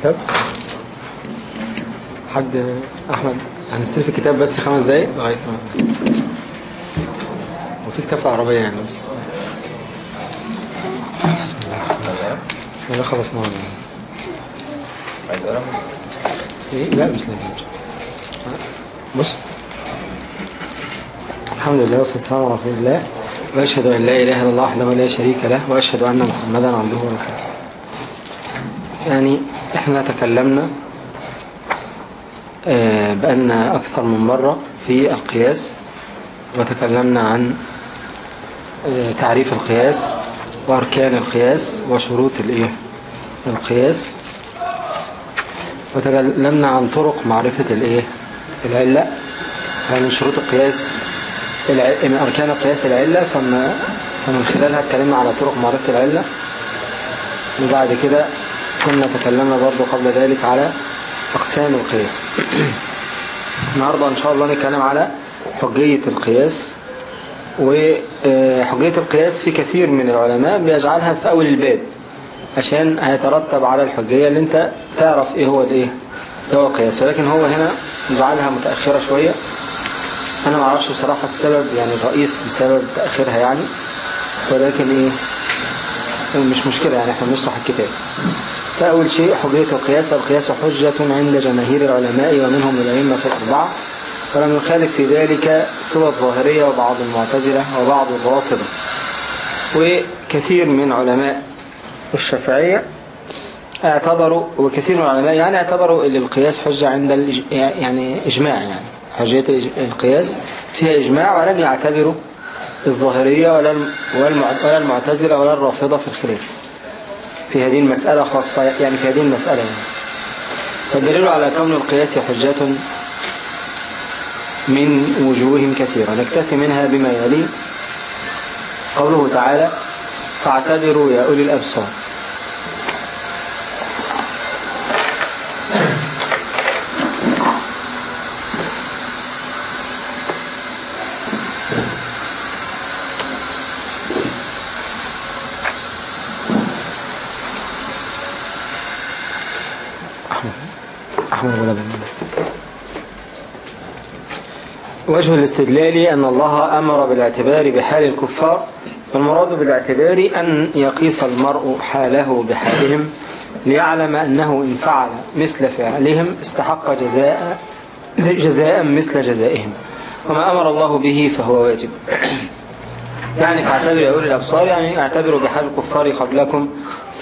الكتاب. حد أحمد هنستلف الكتاب بس خمس دقايق؟ لغايه ما وفي كتاب في العربية يعني بس. بسم الله الرحمن الرحيم. لا خلصنا عايز قلم إيه؟ لا مش لازم. بص. الحمد لله والصلاة والسلام على رسول الله. وأشهد أن لا إله إلا الله وحده لا شريك له وأشهد أن محمدا عبده ورسوله. يعني إحنا تكلمنا آه، بأن أكثر من مرة في القياس وتكلمنا عن آه، تعريف القياس وأركان القياس وشروط الإيه؟ القياس وتكلمنا عن طرق معرفة الإيه؟ العلة ومن شروط القياس. من أركان القياس العلة فمن خلالها اتكلمنا على طرق معرفة العلة وبعد كده كنا تكلمنا برضو قبل ذلك على أقسام القياس. النهاردة إن شاء الله نتكلم على حجية القياس. وحجية القياس في كثير من العلماء بيجعلها في أول الباب عشان هيترتب على الحجية اللي أنت تعرف إيه هو الإيه إيه هو القياس. ولكن هو هنا جعلها متأخرة شوية. أنا ما أعرفش بصراحة السبب يعني الرئيس بسبب تأخيرها يعني. ولكن إيه مش مشكلة يعني إحنا بنشرح الكتاب. فأول شيء حجية القياس. القياس حجة عند جماهير العلماء ومنهم الأئمة الأربعة. ولم يخالف في ذلك سوى الظاهرية وبعض المعتزلة وبعض الرافضة وكثير من علماء الشافعية اعتبروا وكثير من العلماء يعني اعتبروا إن القياس حجة عند. يعني إجماع يعني. حجية القياس فيها إجماع ولم يعتبروا الظاهرية ولا ولا المعتزلة ولا الرافضة في الخلاف. في هذه المسألة خاصة يعني في هذه المسألة. فالدليل على كون القياس حجة من وجوه كثيرة نكتفي منها بما يلي قوله تعالى فاعتبروا يا أولي الأبصار وجه الاستدلال أن الله أمر بالاعتبار بحال الكفار والمراد بالاعتبار أن يقيس المرء حاله بحالهم ليعلم أنه إن فعل مثل فعلهم استحق جزاء جزاء مثل جزائهم. وما أمر الله به فهو واجب. يعني فاعتبروا يا أولي الأبصار يعني اعتبروا بحال الكفار قبلكم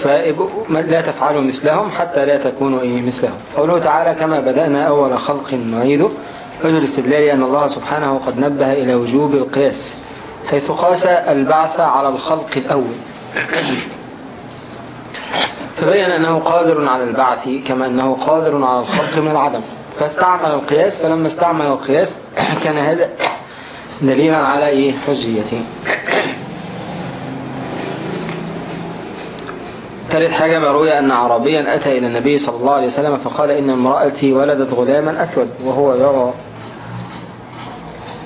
فلا تفعلوا مثلهم حتى لا تكونوا إيه مثلهم. قوله تعالى كما بدأنا أول خلق نعيده. وجه الاستدلال أن الله سبحانه قد نبه إلى وجوب القياس حيث قاس البعث على الخلق الأول. فبين أنه قادر على البعث كما أنه قادر على الخلق من العدم. فاستعمل القياس فلما استعمل القياس كان هذا دليلا على إيه؟ حجيته. ثالث حاجة ما روي أن عربيا أتى إلى النبي صلى الله عليه وسلم فقال إن امرأتي ولدت غلاما أسود وهو يرى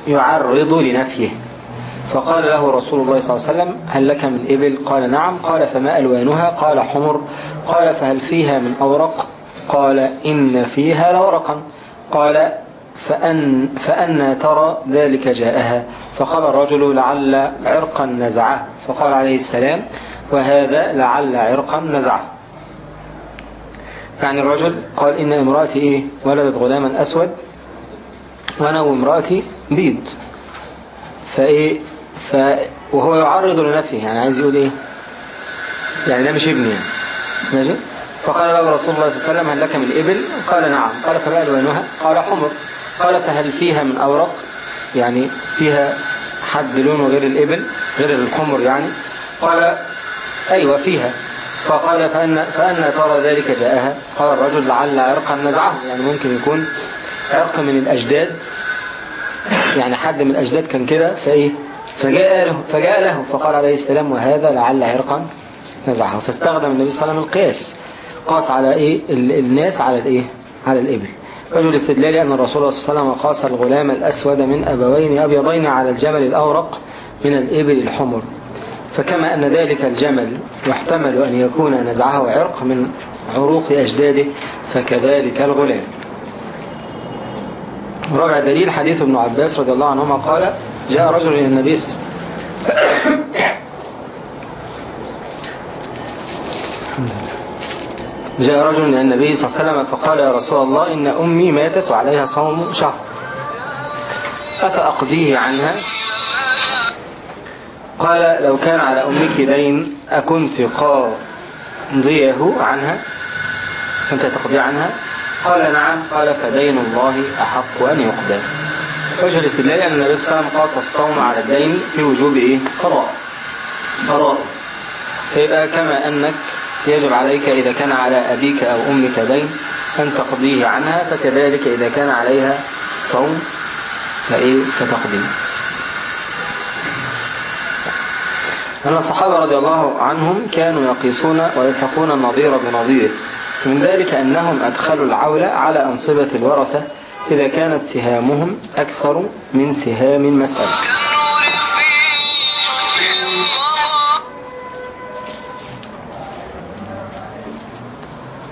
يعرض لنفيه. فقال له رسول الله صلى الله عليه وسلم هل لك من إبل؟ قال نعم. قال فما ألوانها؟ قال حمر. قال فهل فيها من أورق؟ قال إن فيها لورقا قال فأن, فأن ترى ذلك جاءها. فقال الرجل لعل عرقا نزعه. فقال عليه السلام وهذا لعل عرقا نزعه. يعني الرجل قال إن امرأتي إيه؟ ولدت غلاما أسود. وأنا وامرأتي بيض فإيه؟ ف وهو يعرض لنفسه يعني عايز يقول إيه؟ يعني ده مش ابني يعني. ماشي؟ فقال له رسول الله صلى الله عليه وسلم هل لك من إبل؟ قال نعم. قال فما ألوانها قال حمر. قال فهل فيها من أورق؟ يعني فيها حد لونه غير الإبل غير الحمر يعني؟ قال أيوة فيها. فقال فأن, فأن ترى ذلك جاءها. قال الرجل لعل عرقا نزعه يعني ممكن يكون عرق من الأجداد. يعني حد من الأجداد كان كده فإيه؟ فجاء له, فجاء له فقال عليه السلام وهذا لعل عرقا نزعه فاستخدم النبي صلى الله عليه وسلم القياس قاس على إيه؟ الناس على الإيه؟ على الإبل. وجه الاستدلال أن الرسول صلى الله عليه وسلم قاس الغلام الأسود من أبوين أبيضين على الجمل الأورق من الإبل الحمر. فكما أن ذلك الجمل يحتمل أن يكون نزعه عرق من عروق أجداده فكذلك الغلام. رابع دليل حديث ابن عباس رضي الله عنهما قال جاء رجل إلى النبي صلى جاء رجل إلى النبي صلى الله عليه وسلم فقال يا رسول الله إن أمي ماتت وعليها صوم شهر. أفأقضيه عنها؟ قال لو كان على أمك دين أكنت قاضيه عنها؟ كنت تقضي عنها؟ قال نعم قال فدين الله أحق أن يقضى وجه الاستدلال أن النبي صلى الله عليه وسلم الصوم على الدين في وجوب إيه؟ قضاء. قضاء. فيبقى كما أنك يجب عليك إذا كان على أبيك أو أمك دين أن تقضيه عنها فكذلك إذا كان عليها صوم فإيه؟ فتقضيه أن الصحابة رضي الله عنهم كانوا يقيسون ويلحقون النظير بنظير من ذلك أنهم أدخلوا العولة على أنصبة الورثة إذا كانت سهامهم أكثر من سهام المسألة.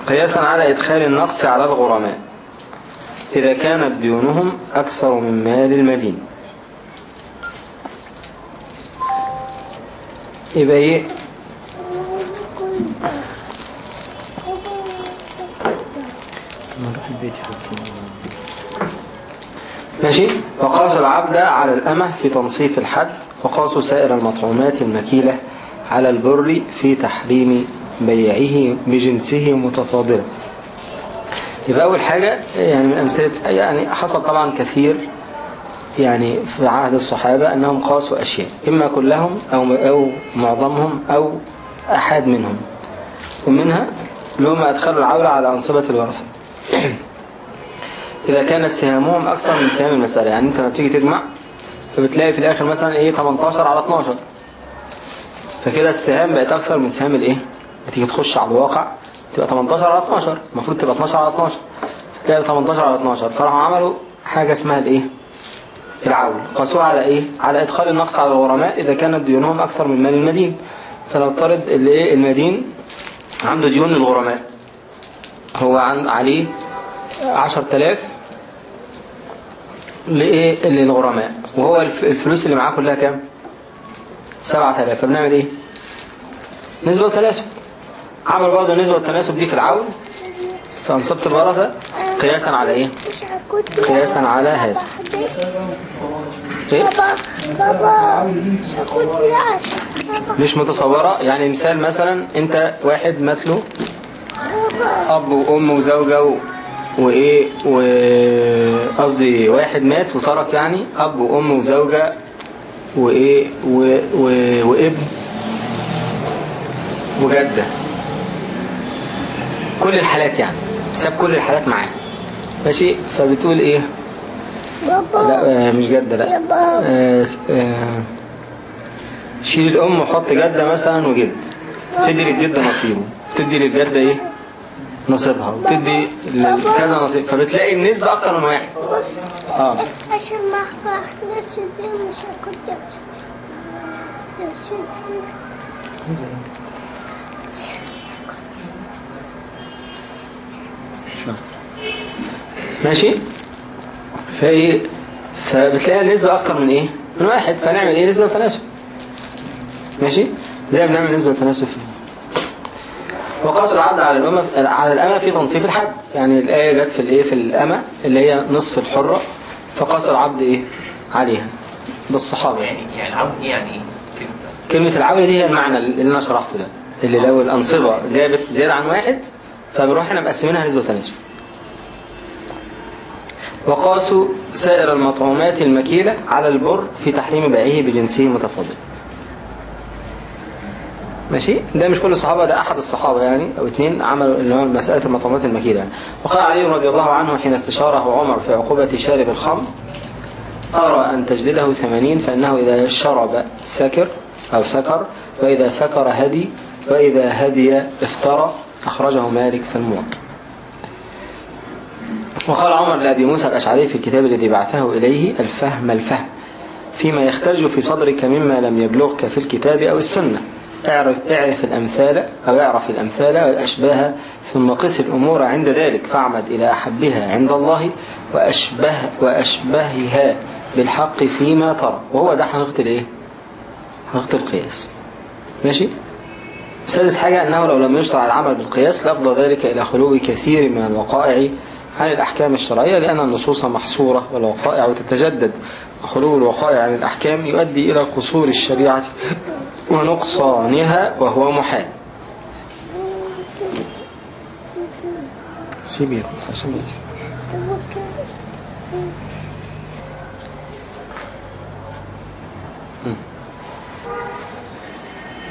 قياسا على إدخال النقص على الغرماء. إذا كانت ديونهم أكثر من مال المدين. يبقى إيه؟ نروح البيت ماشي. وقاس العبد على الأمة في تنصيف الحد وقاس سائر المطعومات المكيلة على البر في تحريم بيعه بجنسه متفاضلا يبقى أول حاجة يعني من أمثلة يعني حصل طبعا كثير يعني في عهد الصحابة أنهم قاسوا أشياء إما كلهم أو, أو معظمهم أو أحد منهم. ومنها هم أدخلوا العولة على أنصبة الورثة. إذا كانت سهامهم أكثر من سهام المسألة يعني أنت لما بتيجي تجمع فبتلاقي في الآخر مثلا إيه 18 على 12 فكده السهام بقت أكثر من سهام الإيه؟ تيجي تخش على الواقع تبقى 18 على 12 المفروض تبقى 12 على 12 تلاقي 18 على 12 فراحوا عملوا حاجة اسمها الإيه؟ العول. قاسوها على إيه؟ على إدخال النقص على الغرماء إذا كانت ديونهم أكثر من مال المدين. فنفترض الإيه؟ المدين عنده ديون للغرماء. هو عند عليه 10000 لإيه؟ للغرماء. وهو الفلوس اللي معاه كلها كام؟ 7000 فبنعمل إيه؟ نسبة وتناسب. عمل برضه النسبة والتناسب دي في العون. فأنصبت الورثة. قياسا على إيه؟ قياسا على هذا. إيه؟ بابا. مش متصورة. يعني مثال مثلا أنت واحد مثله أب وأم وزوجة و... وإيه وقصدي واحد مات وترك يعني أب وأم وزوجة وإيه و... و... وابن وجدة. كل الحالات يعني ساب كل الحالات معاه. ماشي؟ فبتقول إيه؟ بابا. لا آه، مش جدة لا. آه، آه، شيل الأم وحط جدة مثلا وجد. تدي للجدة نصيبه. تدي للجدة إيه؟ نصيبها. وتدي كذا نصيب. فبتلاقي النسبة أكتر من واحد. آه. عشان ما احكيش دي مش ماشي؟ فايه فبتلاقي النسبة أكتر من إيه؟ من واحد. فنعمل إيه؟ نسبة وتناسب ماشي؟ زي بنعمل نسبة وتناسب فيه وقاس العبد على الأمة على الأمة في تنصيف الحد. يعني الآية جت في الإيه؟ في الأمة اللي هي نصف الحرة. فقاس العبد إيه؟ عليها. بالصحابة يعني. يعني يعني عبد يعني إيه كلمة كلمة العبد دي هي المعنى اللي أنا شرحته ده. اللي لو الأنصبة جابت زيادة عن واحد فبنروح إحنا مقسمينها نسبة وتناسب وقاس سائر المطعومات المكيلة على البر في تحريم بيعه بجنسه متفاضل ماشي؟ ده مش كل الصحابة ده أحد الصحابة يعني أو اتنين عملوا اللي هو مسألة المطعومات المكيلة يعني. وقال علي رضي الله عنه حين استشاره عمر في عقوبة شارب الخمر أرى أن تجلده ثمانين فإنه إذا شرب سكر أو سكر وإذا سكر هدي وإذا هدي افترى أخرجه مالك في الموطأ. وقال عمر لأبي موسى الأشعري في الكتاب الذي بعثه إليه الفهم الفهم فيما يخترج في صدرك مما لم يبلغك في الكتاب أو السنة. اعرف, اعرف الأمثال أو اعرف الأمثال والأشباه ثم قس الأمور عند ذلك فاعمد إلى أحبها عند الله وأشبه وأشبهها بالحق فيما ترى وهو ده حقيقة الإيه؟ حقيقة القياس ماشي؟ سادس حاجة أنه لو لم يشرع العمل بالقياس لفضى ذلك إلى خلو كثير من الوقائع عن الأحكام الشرعية لأن النصوص محصورة والوقائع تتجدد وخلو الوقائع عن الأحكام يؤدي إلى قصور الشريعة ونقصانها وهو محال. عشان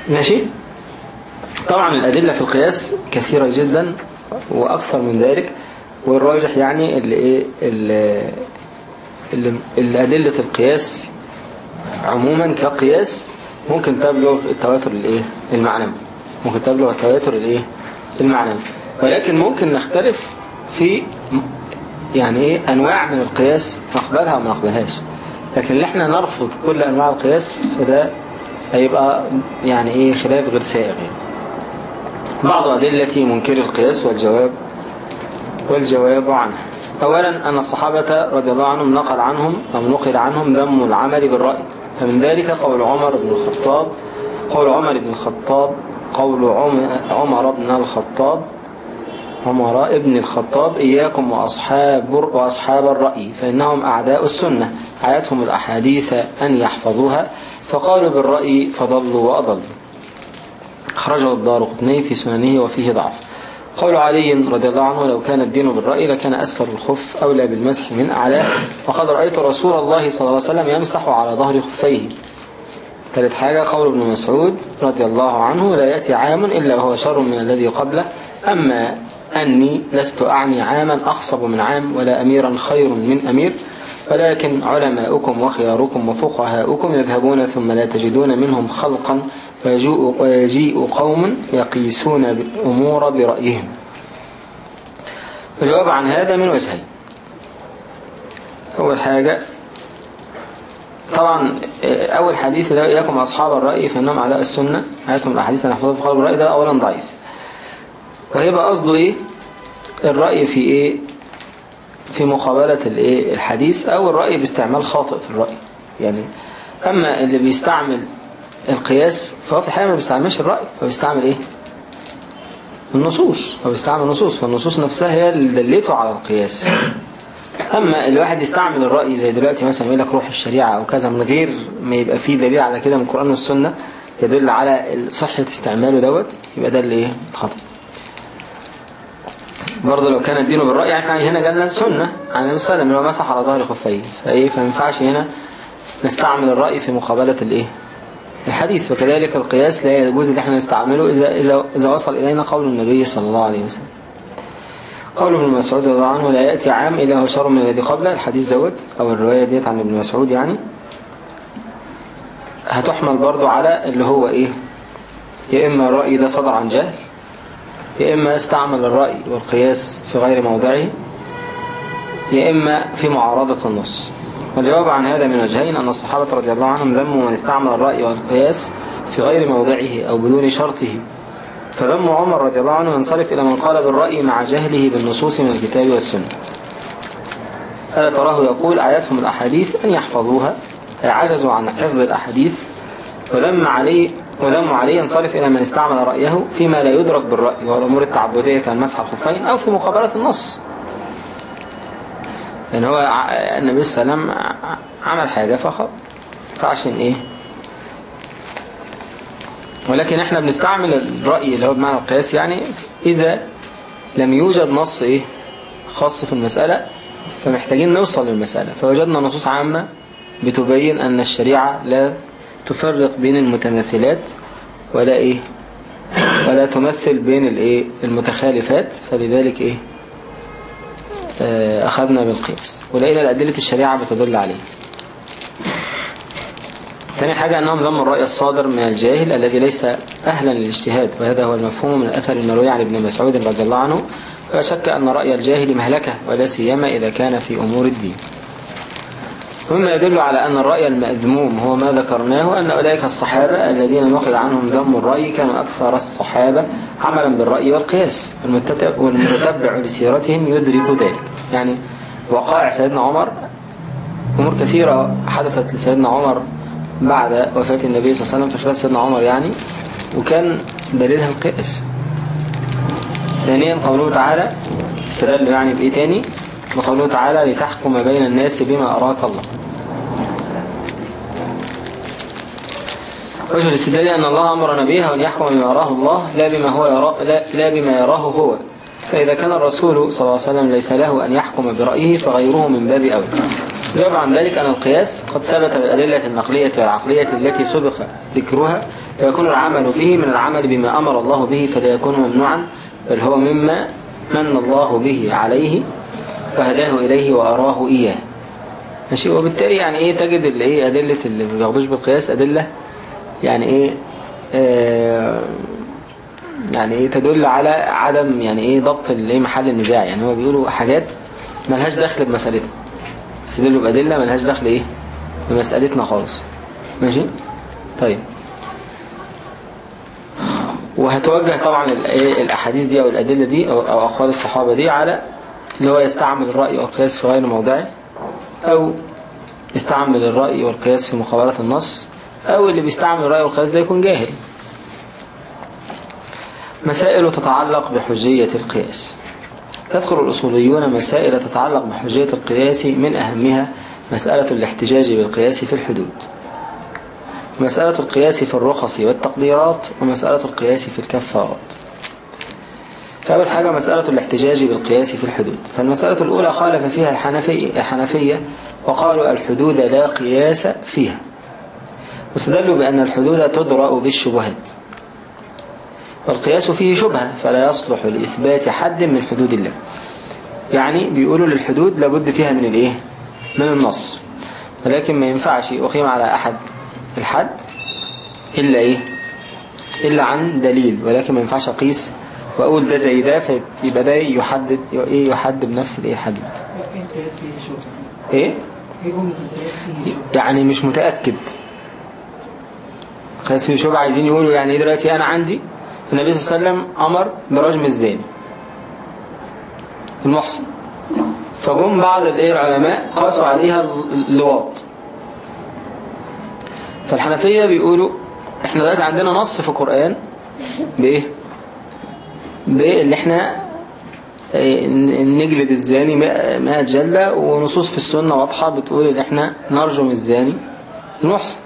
ماشي؟ طبعا الأدلة في القياس كثيرة جدا وأكثر من ذلك والراجح يعني اللي إيه اللي اللي الأدلة القياس عموما كقياس ممكن تبلغ التواتر الايه المعنوي. ممكن تبلغ التواتر الايه المعنوي. ولكن ممكن نختلف في يعني إيه؟ أنواع من القياس نقبلها وما نقبلهاش. لكن اللي إحنا نرفض كل أنواع القياس فده هيبقى يعني إيه؟ خلاف غير سائغ يعني. بعض أدلة منكر القياس والجواب والجواب عنه. أولا أن الصحابة رضي الله عنهم نقل عنهم أو نقل عنهم ذم العمل بالرأي. فمن ذلك قول عمر بن الخطاب قول عمر بن الخطاب قول عمر بن الخطاب عمر ابن الخطاب إياكم وأصحاب, وأصحاب الرأي فإنهم أعداء السنة عيتهم الأحاديث أن يحفظوها فقالوا بالرأي فضلوا وأضلوا. خرجه الدار قطني في سننه وفيه ضعف. قول علي رضي الله عنه لو كان الدين بالرأي لكان أسفل الخف أولى بالمسح من أعلاه وقد رأيت رسول الله صلى الله عليه وسلم يمسح على ظهر خفيه. ثالث حاجة قول ابن مسعود رضي الله عنه لا يأتي عام إلا وهو شر من الذي قبله. أما أني لست أعني عاما أخصب من عام ولا أميرا خير من أمير. ولكن علماؤكم وخياركم وفقهاؤكم يذهبون ثم لا تجدون منهم خلقا ويجيء قوم يقيسون الأمور برأيهم. الجواب عن هذا من وجهين. أول حاجة طبعا أول حديث إياكم أصحاب الرأي فإنهم أعداء السنة. آياتهم الأحاديث يحفظوا في قلب الرأي ده أولا ضعيف. وهيبقى قصده إيه؟ الرأي في إيه؟ في مقابلة الإيه؟ الحديث أو الرأي باستعمال خاطئ في الرأي. يعني أما اللي بيستعمل القياس فهو في الحقيقة ما بيستعملش الرأي هو بيستعمل إيه؟ النصوص هو بيستعمل النصوص فالنصوص نفسها هي اللي دلته على القياس. أما الواحد يستعمل الرأي زي دلوقتي مثلا يقول لك روح الشريعة أو كذا من غير ما يبقى فيه دليل على كده من القرآن والسنة يدل على صحة استعماله دوت يبقى ده اللي إيه؟ خطأ برضه لو كان الدين بالرأي يعني هنا جالنا سنة عن النبي صلى الله عليه وسلم مسح على ظهر خفيه فإيه؟ فما ينفعش هنا نستعمل الرأي في مقابلة الإيه؟ الحديث وكذلك القياس لا يجوز ان إحنا نستعمله إذا, إذا, إذا وصل إلينا قول النبي صلى الله عليه وسلم. قول ابن مسعود رضي الله عنه لا يأتي عام إلا هو شر من الذي قبله. الحديث دوت أو الرواية ديت عن ابن مسعود يعني. هتحمل برضو على اللي هو إيه؟ يا إما الرأي ده صدر عن جهل يا إما استعمل الرأي والقياس في غير موضعه يا إما في معارضة النص. والجواب عن هذا من وجهين أن الصحابة رضي الله عنهم ذموا من استعمل الرأي والقياس في غير موضعه أو بدون شرطه. فذم عمر رضي الله عنه ينصرف إلى من قال بالرأي مع جهله بالنصوص من الكتاب والسنة. ألا تراه يقول آياتهم الأحاديث أن يحفظوها. عجزوا عن حفظ الأحاديث. وذم عليه وذم عليه ينصرف إلى من استعمل رأيه فيما لا يدرك بالرأي والأمور التعبدية كالمسح الخفين أو في مقابلة النص. لأن هو النبي صلى الله عليه وسلم عمل حاجة فخط فعشان إيه؟ ولكن إحنا بنستعمل الرأي اللي هو بمعنى القياس يعني إذا لم يوجد نص إيه؟ خاص في المسألة فمحتاجين نوصل للمسألة. فوجدنا نصوص عامة بتبين أن الشريعة لا تفرق بين المتماثلات ولا إيه؟ ولا تمثل بين الإيه؟ المتخالفات. فلذلك إيه؟ أخذنا بالقياس ولقينا الأدلة الشريعة بتدل عليه. ثاني حاجة أنهم ذموا الرأي الصادر من الجاهل الذي ليس أهلا للاجتهاد وهذا هو المفهوم من الأثر المروي عن ابن مسعود رضي الله عنه. ولا شك أن رأي الجاهل مهلكة ولا سيما إذا كان في أمور الدين. ومما يدل على أن الرأي المأذموم هو ما ذكرناه أن أولئك الصحابة الذين نقل عنهم ذم الرأي كانوا أكثر الصحابة عملا بالرأي والقياس والمتتبع لسيرتهم يدرك ذلك. يعني وقائع سيدنا عمر. أمور كثيرة حدثت لسيدنا عمر بعد وفاة النبي صلى الله عليه وسلم في خلال سيدنا عمر يعني وكان دليلها القيأس. ثانيا قوله تعالى استدلوا يعني بإيه تاني؟ وقوله تعالى لتحكم بين الناس بما أراك الله. وجه الاستدلال أن الله أمر نبيه أن يحكم بما يراه الله لا بما, هو يرى لا, لا بما يراه هو. فإذا كان الرسول صلى الله عليه وسلم ليس له أن يحكم برأيه فغيره من باب أولى. جاب عن ذلك أن القياس قد ثبت بالأدلة النقلية والعقلية التي سبق ذكرها فيكون العمل به من العمل بما أمر الله به فلا يكون ممنوعا بل هو مما من الله به عليه فهداه إليه وأراه إياه. ماشي؟ وبالتالي يعني إيه تجد اللي إيه أدلة اللي ما بياخدوش بالقياس أدلة؟ يعني إيه؟ آه يعني إيه تدل على عدم يعني إيه ضبط اللي إيه محل النزاع يعني هو بيقولوا حاجات ملهاش دخل بمسألتنا. استدلوا بأدلة ملهاش دخل إيه؟ بمسألتنا خالص. ماشي؟ طيب. وهتوجه طبعا الأ- الأحاديث دي أو الأدلة دي أو أو أقوال الصحابة دي على اللي هو يستعمل الرأي والقياس في غير موضعه أو يستعمل الرأي والقياس في مقابلة النص أو اللي بيستعمل الرأي والقياس ده يكون جاهل. مسائل تتعلق بحجية القياس. يذكر الأصوليون مسائل تتعلق بحجية القياس من أهمها مسألة الاحتجاج بالقياس في الحدود. مسألة القياس في الرخص والتقديرات ومسألة القياس في الكفارات. فأول حاجة مسألة الاحتجاج بالقياس في الحدود. فالمسألة الأولى خالف فيها الحنفية, الحنفية وقالوا الحدود لا قياس فيها. واستدلوا بأن الحدود تدرأ بالشبهات. والقياس فيه شبهة فلا يصلح لإثبات حد من حدود الله. يعني بيقولوا للحدود لابد فيها من الإيه؟ من النص. ولكن ما ينفعش أقيم على أحد الحد إلا إيه؟ إلا عن دليل. ولكن ما ينفعش أقيس وأقول ده زي ده فيبقى ده يحدد إيه؟ يحدد بنفس الإيه؟ فيه شبهة إيه؟ فيه يعني مش متأكد. قياس في شبهة عايزين يقولوا يعني إيه دلوقتي؟ أنا عندي النبي صلى الله عليه وسلم أمر برجم الزاني المحسن فجم بعض الإيه العلماء قاسوا عليها اللواط. فالحنفية بيقولوا إحنا دلوقتي عندنا نص في القرآن بإيه؟ باللي إحنا إيه، نجلد الزاني مئة جلدة ونصوص في السنة واضحة بتقول إن إحنا نرجم الزاني المحسن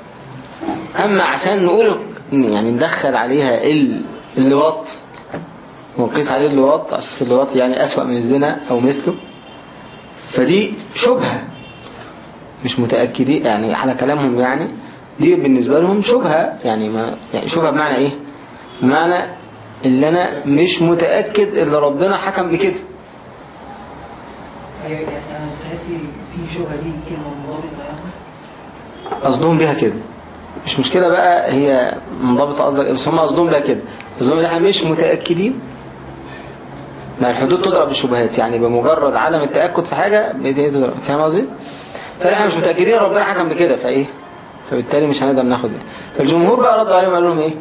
أما عشان نقول يعني ندخل عليها ال- اللواط. ونقيس عليه اللواط على أساس اللواط يعني أسوأ من الزنا أو مثله. فدي شبهة مش متأكدين يعني على كلامهم يعني. دي بالنسبة لهم شبهة يعني ما يعني شبهة بمعنى إيه؟ بمعنى اللي أنا مش متأكد اللي ربنا حكم بكده. أيوه يعني أنا القياس فيه- فيه شبهة دي كلمة منضبطة يعني؟ قصدهم بيها كده. مش مشكلة بقى هي منضبطة قصدك إيه، بس هم قصدهم بيها كده. قصدهم ان إحنا مش متأكدين؟ ما الحدود تضرب بالشبهات يعني بمجرد عدم التأكد في حاجة تضرب فاهم قصدي؟ فاحنا مش متأكدين ربنا حكم بكده فإيه؟ فبالتالي مش هنقدر ناخد بيه الجمهور بقى ردوا عليهم قالوا لهم إيه؟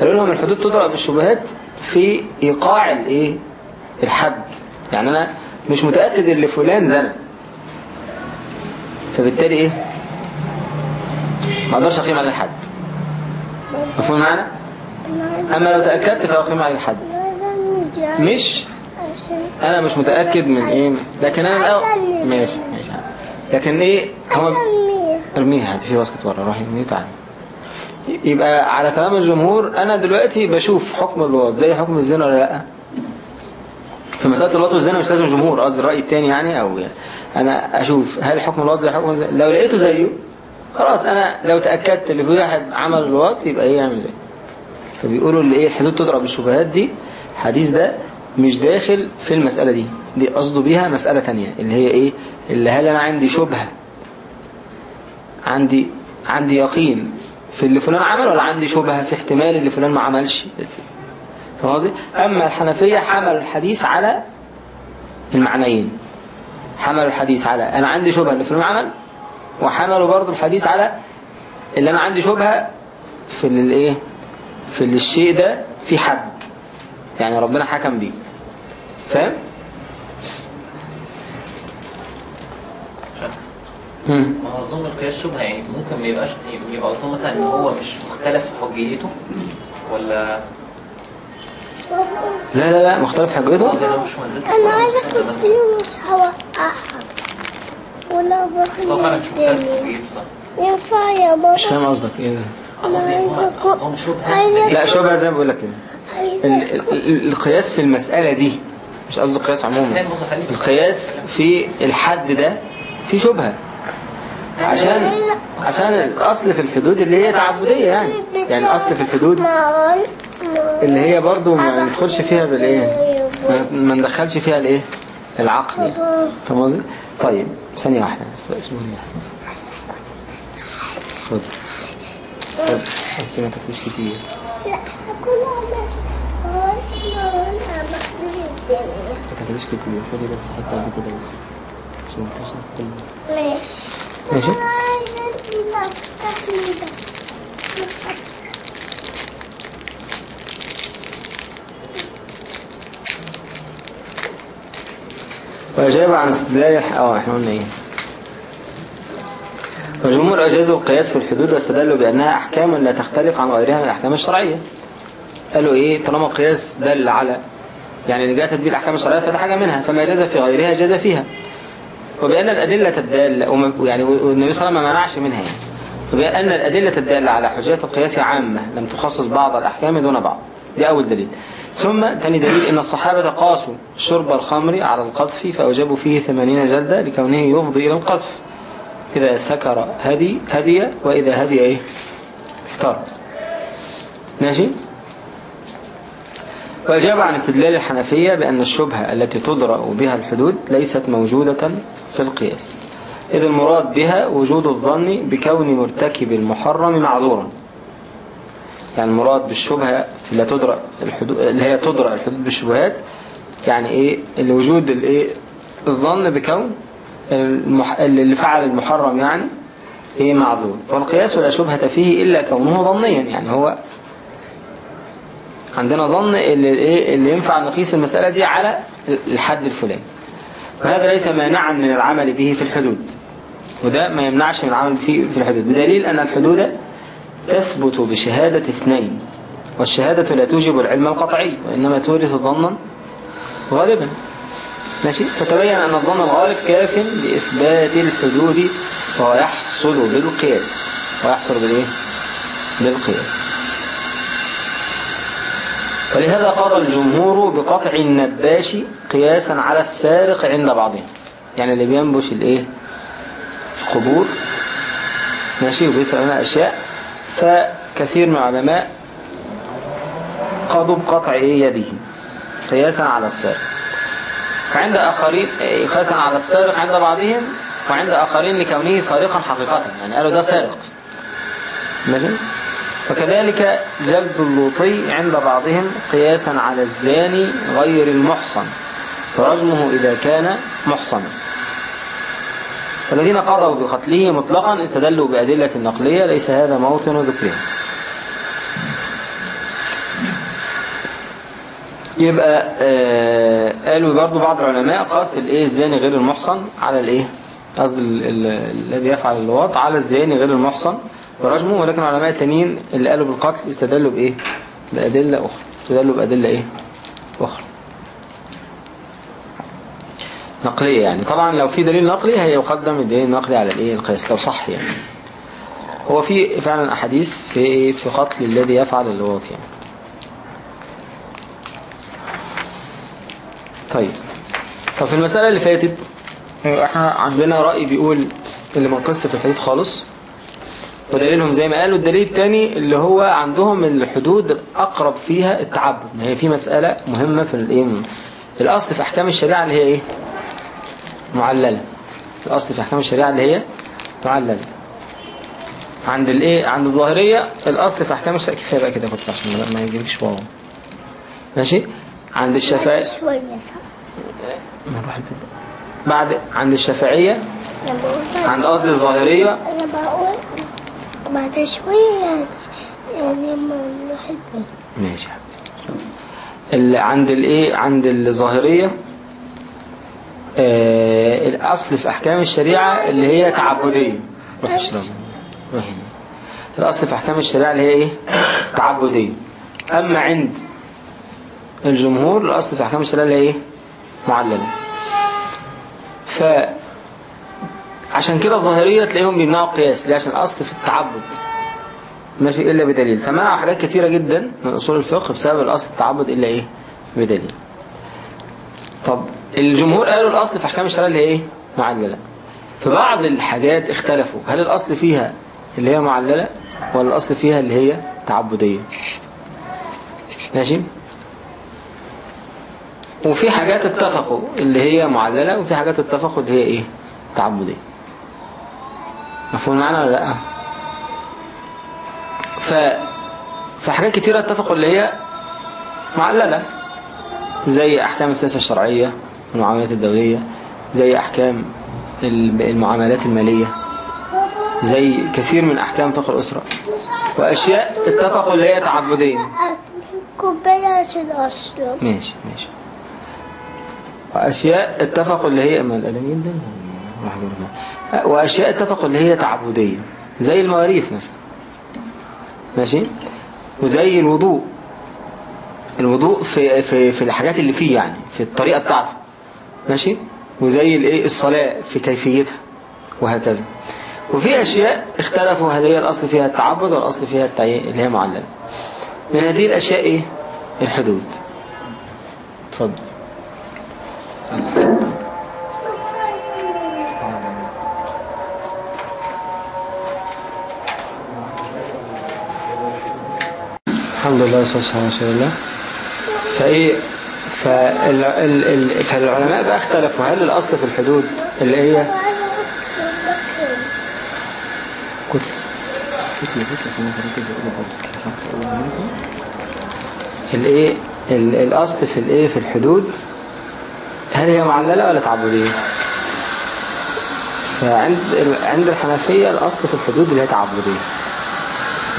قالوا لهم الحدود تضرب بالشبهات في إيقاع الإيه؟ الحد. يعني أنا مش متأكد إن فلان زنى. فبالتالي إيه؟ ما أقدرش أقيم عليه الحد. مفهوم معنا أما لو تأكدت فأقيم عليه الحد. مش؟ أنا مش متأكد من إيه. لكن أنا الأول ماشي ماشي. لكن إيه هو ارميها في باسكت ورا روحي ارميه تعالى يبقى على كلام الجمهور أنا دلوقتي بشوف حكم الوضع زي حكم الزنا ولا لأ؟ في مسألة الوضع والزنا مش لازم جمهور قصدي الرأي التاني يعني أو يعني أنا أشوف هل حكم الوضع زي حكم الزنا. لو لقيته زيه خلاص أنا لو تأكدت اللي في واحد عمل الوضع يبقى إيه يعمل زيه؟ فبيقولوا اللي إيه الحدود تضرب الشبهات دي الحديث ده مش داخل في المسألة دي دي قصده بيها مسألة تانية اللي هي إيه؟ اللي هل أنا عندي شبهة عندي عندي يقين في اللي فلان عمل ولا عندي شبهة في احتمال اللي فلان ما عملش؟ قصدي؟ أما الحنفية حملوا الحديث على المعنيين حملوا الحديث على أنا عندي شبهة اللي فلان عمل وحملوا برضو الحديث على اللي أنا عندي شبهة في الايه في ال- الشيء ده في حد. يعني ربنا حكم بيه. فاهم. ما هو أظن القياس شبهه يعني ممكن ما يبقاش يبقى قصده مثلا إن هو مش مختلف في حجيته؟ ولا لا لا لا مختلف قصدي أنا مش أنا كرسي مش هوقعها ولا بس هو فعلا مش مختلف في بخلي حجيته صح؟ ينفع يا بابا؟ مش فاهم قصدك. إيه ده؟ لا شبهة زي ما بقول لك القياس في المسألة دي مش قصدي القياس عموما؟ القياس في الحد ده في شبهة. عشان عشان الأصل في الحدود اللي هي تعبدية يعني. يعني الأصل في الحدود اللي هي برضو ما ندخلش فيها بالإيه؟ ما- ما ندخلش فيها الإيه؟ العقل. يعني فاهم قصدي؟ طيب ثانية واحدة. لي خد. بس ما تاكلش كتير. لا ما تاكلش كتير. خدي بس حتى قد كده بس. عشان ما تاكلش كل ماشي. ماشي. ده وأجاب عن استدلال. آه إحنا قلنا إيه؟ والجمهور أجازوا القياس في الحدود واستدلوا بأنها أحكام لا تختلف عن غيرها من الأحكام الشرعية. قالوا إيه؟ طالما القياس دل على يعني اللي جاءت به الأحكام الشرعية فده حاجة منها فما جاز في غيرها جاز فيها. وبأن الأدلة الدالة يعني والنبي صلى الله عليه وسلم ما منعش منها يعني. وبأن الأدلة الدالة على حجية القياس عامة لم تخصص بعض الأحكام دون بعض. دي أول دليل. ثم تاني دليل إن الصحابة قاسوا شرب الخمر على القذف فأوجبوا فيه ثمانين جلدة لكونه يفضي إلى القذف. إذا سكر هدي هدي وإذا هدي إيه؟ افتر ماشي؟ وأجاب عن استدلال الحنفية بأن الشبهة التي تدرأ بها الحدود ليست موجودة في القياس. إذ المراد بها وجود الظن بكون مرتكب المحرم معذورا. يعني المراد بالشبهة اللي تدرأ الحدود اللي هي تدرأ الحدود بالشبهات يعني إيه؟ الوجود الإيه؟ الظن بكون المح... اللي فعل المحرم يعني إيه معذور. والقياس لا شبهة فيه إلا كونه ظنيا يعني هو عندنا ظن اللي, إيه اللي ينفع نقيس المسألة دي على الحد الفلاني. وهذا ليس مانعا من العمل به في الحدود. وده ما يمنعش من العمل فيه في الحدود. بدليل أن الحدود تثبت بشهادة اثنين والشهادة لا توجب العلم القطعي وإنما تورث ظنا غالبا. ماشي؟ فتبين أن الظن الغالب كاف لإثبات الحدود ويحصل بالقياس. ويحصل بالإيه؟ بالقياس. ولهذا قال الجمهور بقطع النباش قياسا على السارق عند بعضهم. يعني اللي بينبش الإيه؟ القبور. ماشي؟ وبيسرق منها أشياء. فكثير من العلماء قضوا بقطع إيه يده قياسا على السارق. وعند آخرين إيه، قياسا على السارق عند بعضهم وعند آخرين لكونه سارقا حقيقة. يعني قالوا ده سارق. ماشي؟ وكذلك جلد اللوطي عند بعضهم قياسا على الزاني غير المحصن. ورجمه إذا كان محصنا. الذين قضوا بقتله مطلقا استدلوا بأدلة نقلية ليس هذا موطن ذكرهم. يبقى آه قالوا برضو بعض العلماء قاس الايه الزاني غير المحصن على الايه؟ قصد ال- ال- الذي يفعل اللواط على الزاني غير المحصن ورجمه. ولكن العلماء التانيين اللي قالوا بالقتل استدلوا بإيه؟ بأدلة أخرى. استدلوا بأدلة إيه؟ أخرى. نقلية يعني. طبعا لو في دليل نقلي هيقدم الدليل النقلي على الإيه؟ القياس. لو صح يعني. هو في فعلا أحاديث في في قتل الذي يفعل اللواط يعني. طيب. طب في المسألة اللي فاتت إحنا عندنا رأي بيقول اللي منقص في الحدود خالص. ودليلهم زي ما قالوا الدليل الثاني اللي هو عندهم الحدود الأقرب فيها التعبد. ما هي في مسألة مهمة في الايه الأصل في أحكام الشريعة اللي هي إيه؟ معللة. الأصل في أحكام الشريعة اللي هي معللة. عند الايه عند الظاهرية الأصل في أحكام الشريعة كفاية بقى كده بس عشان ما- يجيبش واو. ماشي؟ عند الشافعي شوية نروح. بعد عند الشافعية؟ عند قصد الظاهرية؟ أنا بقول بعد شوية يعني يعني ما نروح البيت ماشي. ال- عند الايه عند الظاهرية؟ آه الأصل في أحكام الشريعة اللي هي تعبدية. روح اشرب روح. الأصل في أحكام الشريعة اللي هي إيه؟ تعبدية. أما عند الجمهور الأصل في أحكام الشريعة اللي هي إيه؟ معللة ف عشان كده الظاهرية تلاقيهم بيمنعوا القياس ليه؟ عشان الأصل في التعبد. ماشي إلا بدليل. فمنعوا حاجات كتيرة جدا من أصول الفقه بسبب الأصل التعبد إلا إيه؟ بدليل. طب الجمهور قالوا الأصل في أحكام الشريعة اللي إيه؟ معللة. في بعض الحاجات اختلفوا. هل الأصل فيها اللي هي معللة ولا الأصل فيها اللي هي تعبدية؟ ماشي؟ وفي حاجات اتفقوا اللي هي معللة وفي حاجات اتفقوا اللي هي إيه؟ تعبدية. مفهوم معنا ولا لأ؟ ف في حاجات كتيرة اتفقوا اللي هي معللة زي أحكام السياسة الشرعية والمعاملات الدولية زي أحكام الب- المعاملات المالية زي كثير من أحكام فقه الأسرة. وأشياء اتفقوا اللي هي تعبدية. كوباية عشان أشرب ماشي ماشي. وأشياء اتفقوا اللي هي ما الألمين أجيبها. وأشياء اتفقوا اللي هي تعبدية زي المواريث مثلا. ماشي؟ وزي الوضوء. الوضوء في في في الحاجات اللي فيه يعني في الطريقة بتاعته. ماشي؟ وزي الايه الصلاة في كيفيتها وهكذا. وفي أشياء اختلفوا هل هي الأصل فيها التعبد ولا الأصل فيها التعيين اللي هي معللة. من هذه الأشياء إيه؟ الحدود. اتفضل الحمد لله والصلاة على رسول الله فإيه فال... ال... ال... فالعلماء بقى اختلفوا. هل الأصل في الحدود اللي هي؟ الايه ال... الأصل في الإيه في الحدود هل هي معللة ولا تعبدية؟ فعند عند الحنفية الأصل في الحدود اللي هي تعبدية.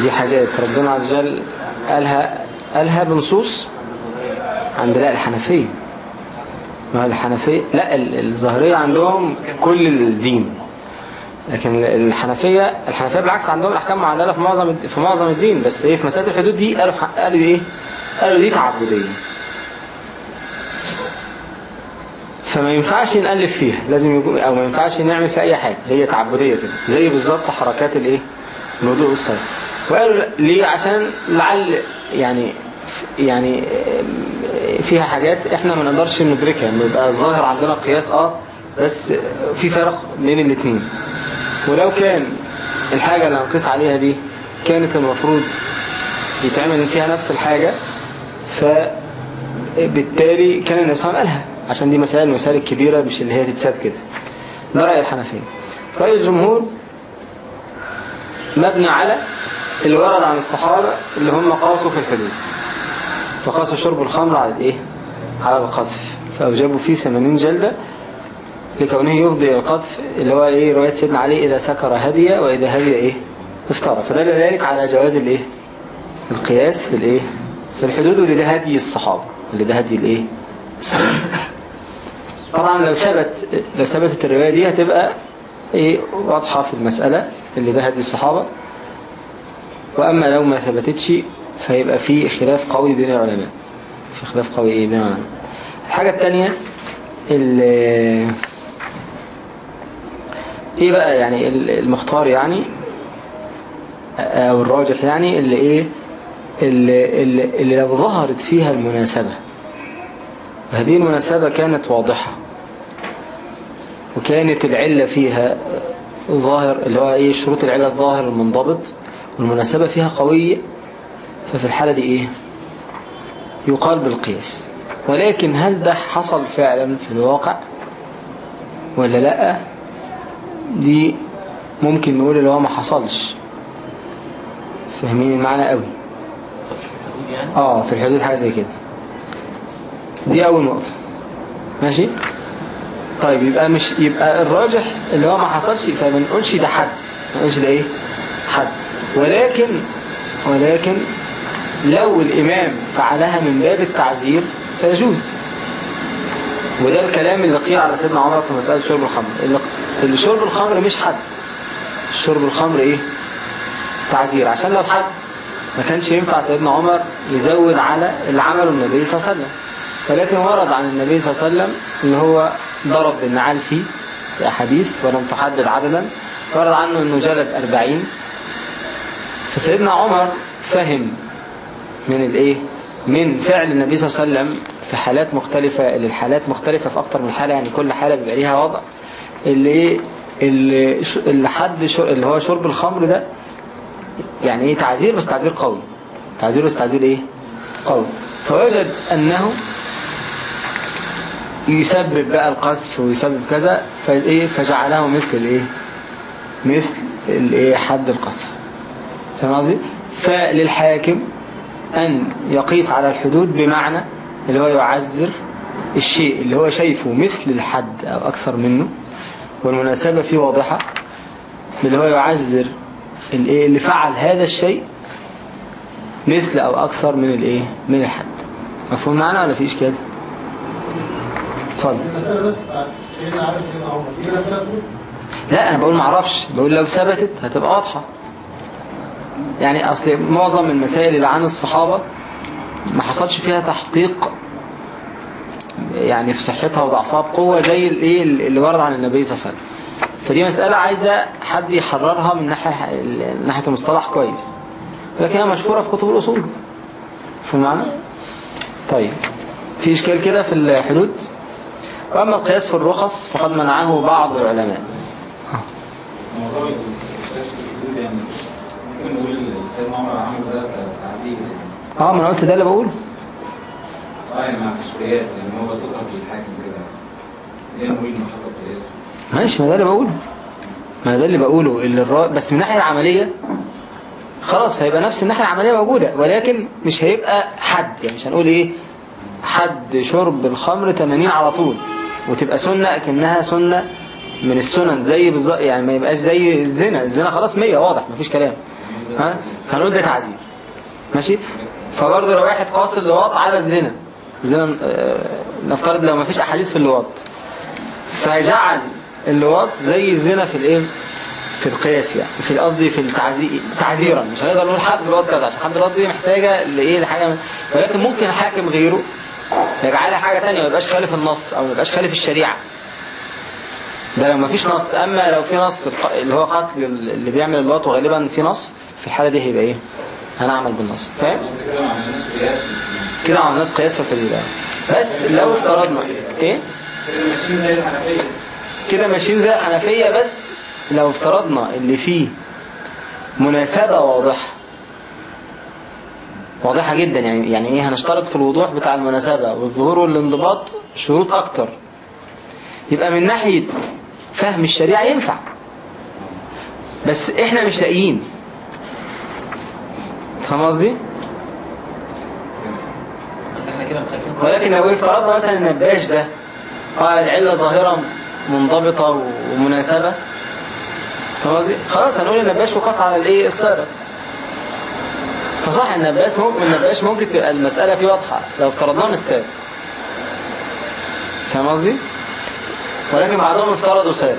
دي حاجات ربنا عز وجل قالها قالها بنصوص عند لا الحنفية. ما الحنفية؟ لا ال- الظاهرية عندهم كل الدين. لكن الحنفية الحنفية بالعكس عندهم الأحكام معللة في معظم في معظم الدين. بس إيه في مسألة الحدود دي قالوا قالوا إيه؟ قالوا دي تعبدية. فما ينفعش نألف فيها. لازم يكون أو ما ينفعش نعمل في أي حاجة. هي تعبدية كده. زي بالظبط حركات الإيه؟ الوضوء والصلاة. وقالوا ليه؟ عشان لعل يعني يعني فيها حاجات إحنا ما نقدرش ندركها. بيبقى الظاهر عندنا قياس آه بس في فرق بين الاثنين ولو كان الحاجة اللي هنقيس عليها دي كانت المفروض يتعمل فيها نفس الحاجة فبالتالي كان النبي صلى الله عليه وسلم قالها. عشان دي مسائل المسائل الكبيرة مش اللي هي تتساب كده. ده رأي الحنفية. رأي الجمهور مبني على اللي ورد عن الصحابة اللي هم قاسوا في الحدود. فقاسوا شرب الخمر على الإيه؟ على القذف. فأوجبوا فيه 80 جلدة لكونه يفضي إلى القذف اللي هو إيه؟ رواية سيدنا علي إذا سكر هدي وإذا هدي إيه؟ افترى. فدل ذلك على جواز الإيه؟ القياس في الإيه؟ في الحدود واللي ده هدي الصحابة اللي ده هدي الإيه؟ الصحابة. طبعا لو ثبت لو ثبتت الرواية دي هتبقى إيه واضحة في المسألة اللي ده هدي الصحابة وأما لو ما ثبتتش فيبقى في خلاف قوي بين العلماء. في خلاف قوي إيه بين العلماء. الحاجة التانية ال- إيه بقى يعني ال- المختار يعني؟ أو الراجح يعني اللي إيه اللي, اللي, اللي لو ظهرت فيها المناسبة. وهذه المناسبة كانت واضحة. وكانت العلة فيها ظاهر اللي هو إيه شروط العلة الظاهر المنضبط والمناسبة فيها قوية. ففي الحالة دي إيه؟ يقال بالقياس. ولكن هل ده حصل فعلا في الواقع ولا لأ؟ دي ممكن نقول اللي هو ما حصلش. فاهمين المعنى قوي؟ يعني؟ آه في الحدود حاجة زي كده. دي أول نقطة. ماشي؟ طيب يبقى مش يبقى الراجح اللي هو ما حصلش فما نقولش ده حد ما نقولش ده إيه؟ حد. ولكن ولكن لو الإمام فعلها من باب التعذير فيجوز. وده الكلام اللي قيل على سيدنا عمر في مسألة شرب الخمر. اللي- شرب الخمر مش حد. شرب الخمر إيه؟ تعذير. عشان لو حد ما كانش ينفع سيدنا عمر يزود على اللي عمله النبي صلى الله عليه وسلم. ولكن ورد عن النبي صلى الله عليه وسلم إن هو ضرب بالنعال فيه في أحاديث ولم تحدد عددا ورد عنه إنه جلد أربعين. فسيدنا عمر فهم من الإيه؟ من فعل النبي صلى الله عليه وسلم في حالات مختلفة للحالات مختلفة في أكتر من حالة يعني كل حالة بيبقى ليها وضع. اللي إيه؟ اللي, اللي حد اللي هو شرب الخمر ده يعني إيه؟ تعذير بس تعذير قوي. تعذير بس تعذير إيه؟ قوي. فوجد أنه يسبب بقى القذف ويسبب كذا فإيه فجعله مثل الإيه؟ مثل الإيه؟ حد القذف فاهم قصدي؟ فللحاكم أن يقيس على الحدود بمعنى اللي هو يعذر الشيء اللي هو شايفه مثل الحد أو أكثر منه والمناسبة فيه واضحة اللي هو يعذر الإيه؟ اللي فعل هذا الشيء مثل أو أكثر من الإيه؟ من الحد. مفهوم معنا ولا في اشكال اتفضل المسألة بس بتاعت سيدنا عارف سيدنا عمر دي لم تثبت لا أنا بقول معرفش بقول لو ثبتت هتبقى واضحة. يعني أصل معظم المسائل اللي عن الصحابة ما حصلش فيها تحقيق يعني في صحتها وضعفها بقوة زي الايه اللي ورد عن النبي صلى الله عليه وسلم. فدي مسألة عايزة حد يحررها من ناحية ناحية المصطلح كويس. لكنها مشهورة في كتب الأصول. في المعنى طيب. في إشكال كده في الحدود؟ وأما القياس في الرخص فقد منعه بعض العلماء. موضوع الكشف الحدود يعني ممكن نقول سيدنا عمر عمله ده آه ما أنا قلت ده اللي بقوله. آه يعني ما فيش قياس يعني هو تترك للحاكم كده. ليه نقول إنه حصل قياس؟ ماشي ما ده اللي بقوله. ما ده اللي بقوله اللي الرا... بس من الناحية العملية خلاص هيبقى نفس الناحية العملية موجودة ولكن مش هيبقى حد يعني مش هنقول إيه حد شرب الخمر 80 على طول. وتبقى سنة كأنها سنة من السنن زي بالظبط يعني ما يبقاش زي الزنا. الزنا خلاص 100 واضح مفيش كلام. ها؟ فنقول ده تعذير ماشي؟ فبرضه لو واحد قاصر اللواط على الزنا الزنا آه، نفترض لو مفيش أحاديث في اللواط. فجعل اللواط زي الزنا في الإيه؟ في القياس يعني في قصدي في التعذير تعذيرا. مش هنقدر نقول حد اللواط كذا عشان حد اللواط دي محتاجة لإيه؟ لحاجة ولكن ممكن الحاكم غيره يجعلها حاجة ثانية ما يبقاش خالف النص أو ما يبقاش خالف الشريعة. ده لو ما فيش نص أما لو في نص اللي هو قتل اللي بيعمل اللواط وغالبا في نص في الحالة دي هيبقى إيه؟ هنعمل بالنص. فاهم؟ كده على الناس قياس فكده بس لو افترضنا الحنفيه كده ماشيين زي الحنفية بس لو افترضنا اللي فيه مناسبة واضحة واضحة جدا يعني يعني إيه هنشترط في الوضوح بتاع المناسبة والظهور والانضباط شروط أكتر. يبقى من ناحية فهم الشريعة ينفع. بس إحنا مش لاقيين. فاهم قصدي؟ ولكن لو افترضنا مثلا النباش ده قال العلة ظاهرة منضبطة ومناسبة فاهم قصدي؟ خلاص هنقول النباش وقاس على الإيه؟ السارق فصح النباش ممكن النباش ممكن تبقى المسألة فيه واضحة لو افترضناه من السارق فاهم قصدي؟ ولكن بعضهم افترضوا السؤال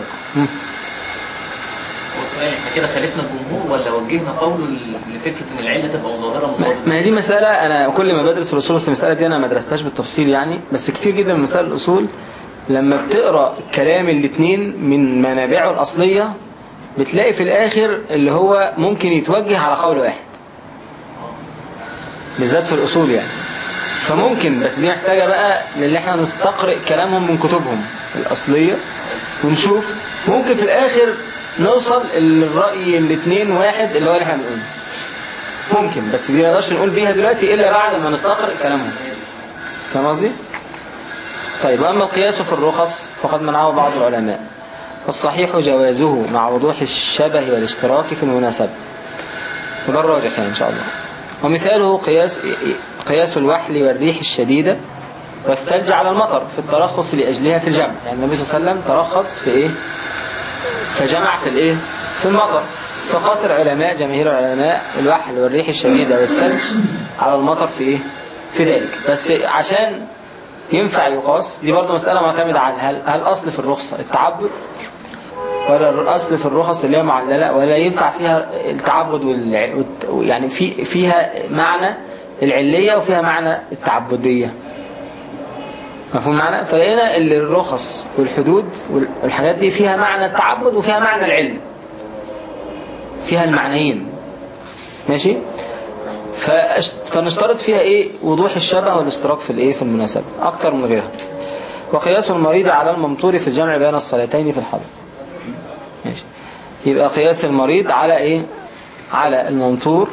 إحنا كده خالفنا الجمهور ولا وجهنا قول لفكرة إن العلة تبقى ظاهرة ما- مضادة ما هي دي مسألة أنا كل ما بدرس في الأصول بس المسألة دي أنا ما درستهاش بالتفصيل يعني بس كتير جدا من مسائل الأصول لما بتقرأ كلام الاتنين من منابعه الأصلية بتلاقي في الآخر اللي هو ممكن يتوجه على قول واحد. بالذات في الأصول يعني. فممكن بس دي محتاجة بقى للي إحنا نستقرئ كلامهم من كتبهم الأصلية ونشوف. ممكن في الآخر نوصل الرأي الاتنين واحد اللي هو اللي إحنا بنقوله. ممكن بس دي ما نقدرش نقول بيها دلوقتي إلا بعد ما نستقرئ كلامهم. فاهم قصدي؟ طيب وأما القياس في الرخص فقد منعه بعض العلماء. الصحيح جوازه مع وضوح الشبه والاشتراك في المناسبة. وده الراجح يعني إن شاء الله. ومثاله قياس قياس الوحل والريح الشديدة والثلج على المطر في الترخص لأجلها في الجمع. يعني النبي صلى الله عليه وسلم ترخص في إيه؟ فجمع في الإيه؟ في المطر. فقاس العلماء جماهير العلماء الوحل والريح الشديدة والثلج على المطر في إيه؟ في ذلك. بس عشان ينفع يقاس دي برضه مسألة معتمدة على هل, هل أصل في الرخصة؟ التعبد ولا الأصل في الرخص اللي هي معللة ولا ينفع فيها التعبد. والت- يعني في فيها معنى العلية وفيها معنى التعبدية. مفهوم معنى فلقينا اللي الرخص والحدود وال- والحاجات دي فيها معنى التعبد وفيها معنى العلم. فيها المعنيين. ماشي؟ فنشترط فيها إيه؟ وضوح الشبه والاشتراك في الإيه؟ في المناسبة. أكتر من غيرها. وقياس المريض على الممطور في الجمع بين الصلاتين في الحضر. ماشي. يبقى قياس المريض على إيه؟ على الممطور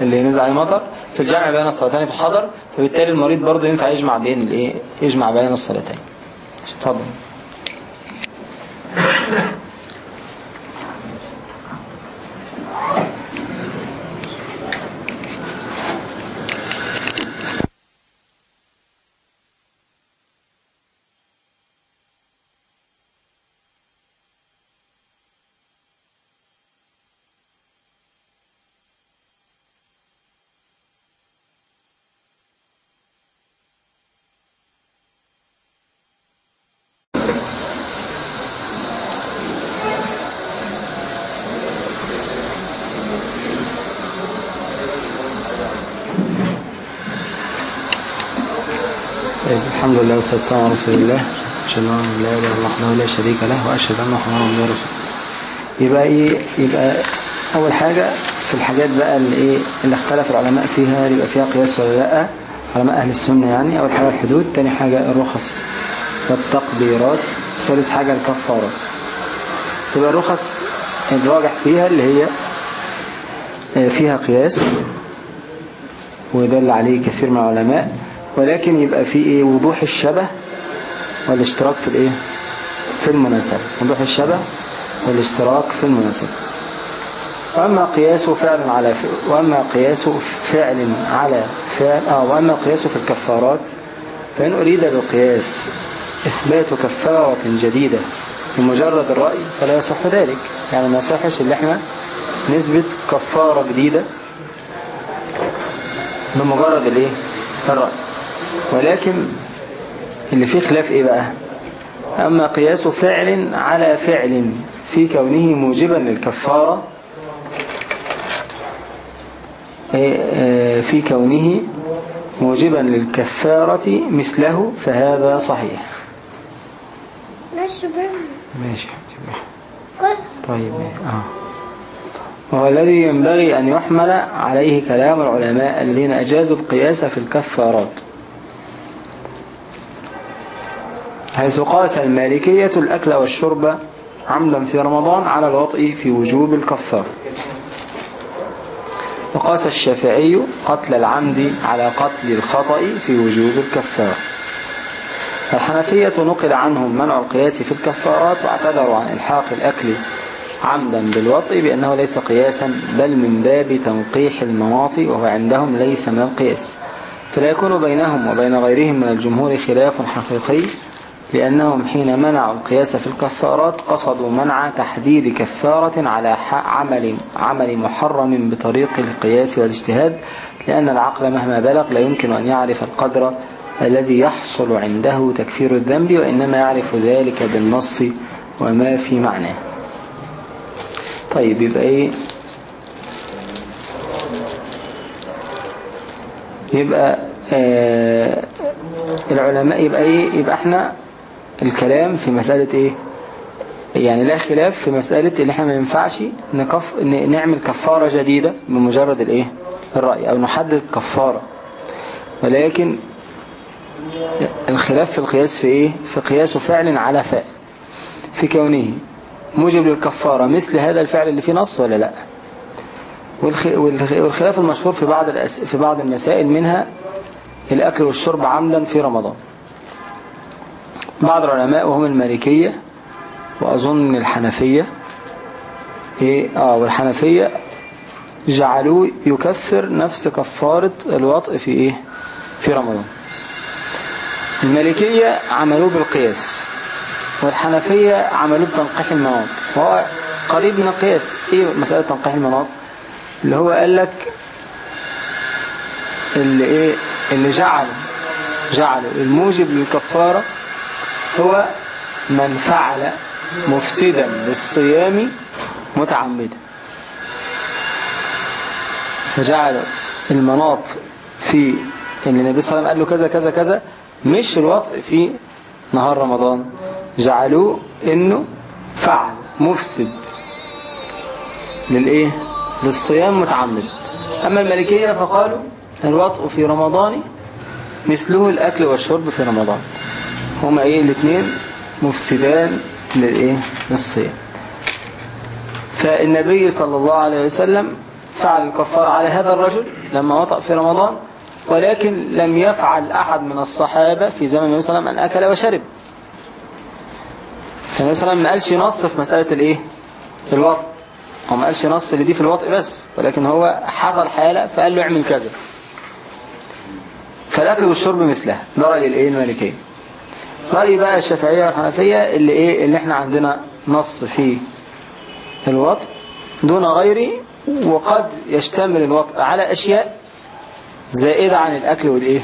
اللي نزل عليه مطر في الجمع بين الصلاتين في الحضر فبالتالي المريض برضه ينفع يجمع بين الإيه؟ يجمع بين الصلاتين. اتفضل طيب الحمد لله والصلاة والسلام على رسول الله. أشهد أن لا إله إلا الله وحده لا شريك له وأشهد أن محمدا ورسوله. يبقى إيه؟ يبقى أول حاجة في الحاجات بقى اللي إيه؟ اللي اختلف العلماء فيها يبقى فيها قياس ولا لأ؟ علماء أهل السنة يعني. أول حاجة الحدود تاني حاجة الرخص والتقديرات ثالث حاجة الكفارات يبقى الرخص الراجح فيها اللي هي آه، فيها قياس ودل عليه كثير من العلماء. ولكن يبقى في إيه؟ وضوح الشبه والاشتراك في الإيه؟ في المناسبة. وضوح الشبه والاشتراك في المناسبة. وأما قياس فعل على وأما قياس فعل على فعل آه وأما قياس في الكفارات فإن أريد بالقياس إثبات كفارة جديدة بمجرد الرأي فلا يصح ذلك. يعني ما يصحش اللي إحنا نثبت كفارة جديدة بمجرد الإيه؟ الرأي. ولكن اللي فيه خلاف إيه بقى؟ أما قياس فعل على فعل في كونه موجبا للكفارة إيه، آه، في كونه موجبا للكفارة مثله فهذا صحيح. ماشي كل. طيب آه. وهو الذي ينبغي أن يحمل عليه كلام العلماء الذين أجازوا القياس في الكفارات. حيث قاس المالكية الأكل والشرب عمدا في رمضان على الوطء في وجوب الكفار. وقاس الشافعي قتل العمد على قتل الخطأ في وجوب الكفار. الحنفية نقل عنهم منع القياس في الكفارات واعتذروا عن إلحاق الأكل عمدا بالوطء بأنه ليس قياسا بل من باب تنقيح المناط وهو عندهم ليس من القياس. فلا يكون بينهم وبين غيرهم من الجمهور خلاف حقيقي. لأنهم حين منعوا القياس في الكفارات قصدوا منع تحديد كفارة على عمل عمل محرم بطريق القياس والاجتهاد لأن العقل مهما بلغ لا يمكن أن يعرف القدر الذي يحصل عنده تكفير الذنب وإنما يعرف ذلك بالنص وما في معناه. طيب يبقى إيه؟ يبقى آه العلماء يبقى إيه؟ يبقى إحنا الكلام في مسألة إيه؟ يعني لا خلاف في مسألة إن إحنا ما ينفعش نكف نعمل كفارة جديدة بمجرد الإيه؟ الرأي أو نحدد كفارة. ولكن الخلاف في القياس في إيه؟ في قياس فعل على فعل في كونه موجب للكفارة مثل هذا الفعل اللي فيه نص ولا لأ؟ والخ- والخ- والخلاف المشهور في بعض الأس... في بعض المسائل منها الأكل والشرب عمدا في رمضان. بعض العلماء وهم المالكية وأظن الحنفية. إيه؟ آه والحنفية جعلوه يكفر نفس كفارة الوطء في إيه؟ في رمضان. المالكية عملوه بالقياس والحنفية عملوه بتنقيح المناط. وهو قريب من القياس. إيه مسألة تنقيح المناط؟ اللي هو قال لك اللي إيه؟ اللي جعل جعله الموجب للكفارة هو من فعل مفسدا للصيام متعمدا. فجعل المناط في إن النبي صلى الله عليه وسلم قال له كذا كذا كذا مش الوطء في نهار رمضان. جعلوه إنه فعل مفسد للإيه؟ للصيام متعمد. أما المالكية فقالوا الوطء في رمضان مثله الأكل والشرب في رمضان. هما إيه الاثنين مفسدان للايه؟ للصيام. فالنبي صلى الله عليه وسلم فعل الكفارة على هذا الرجل لما وطأ في رمضان ولكن لم يفعل أحد من الصحابة في زمن النبي صلى الله عليه وسلم أن أكل وشرب. فالنبي صلى الله عليه وسلم ما قالش نص في مسألة الإيه؟ الوطء هو ما قالش نص لدي في الوطء بس ولكن هو حصل حالة فقال له اعمل كذا. فالأكل والشرب مثلها. ده رأي الإيه؟ المالكية. رأي بقى الشافعية والحنفية اللي إيه اللي إحنا عندنا نص في الوطء دون غيره وقد يشتمل الوطء على أشياء زائدة عن الأكل والإيه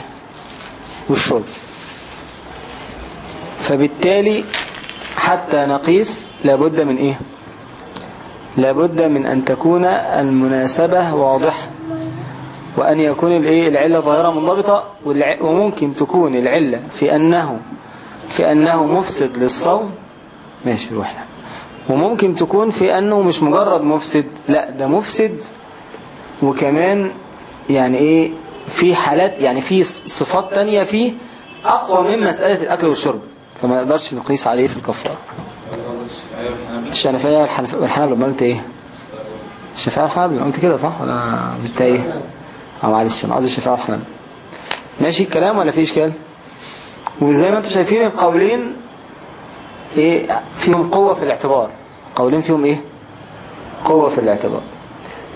والشرب. فبالتالي حتى نقيس لابد من إيه؟ لابد من أن تكون المناسبة واضحة وأن يكون الإيه العلة ظاهرة منضبطة وممكن تكون العلة في أنه في أنه مفسد للصوم. ماشي روحنا وممكن تكون في أنه مش مجرد مفسد لا ده مفسد. وكمان يعني إيه في حالات يعني في صفات تانية فيه أقوى من مسألة الأكل والشرب. فما نقدرش نقيس عليه في الكفارة. الشنفية والحنابلة. ما قلت إيه؟ الشفاعة والحنابلة. قلت كده صح ولا إيه؟ أو معلش أنا قصدي الشفاعة والحنابلة. ماشي الكلام ولا في إشكال؟ وزي ما أنتم شايفين القولين إيه فيهم قوة في الاعتبار. قولين فيهم إيه؟ قوة في الاعتبار.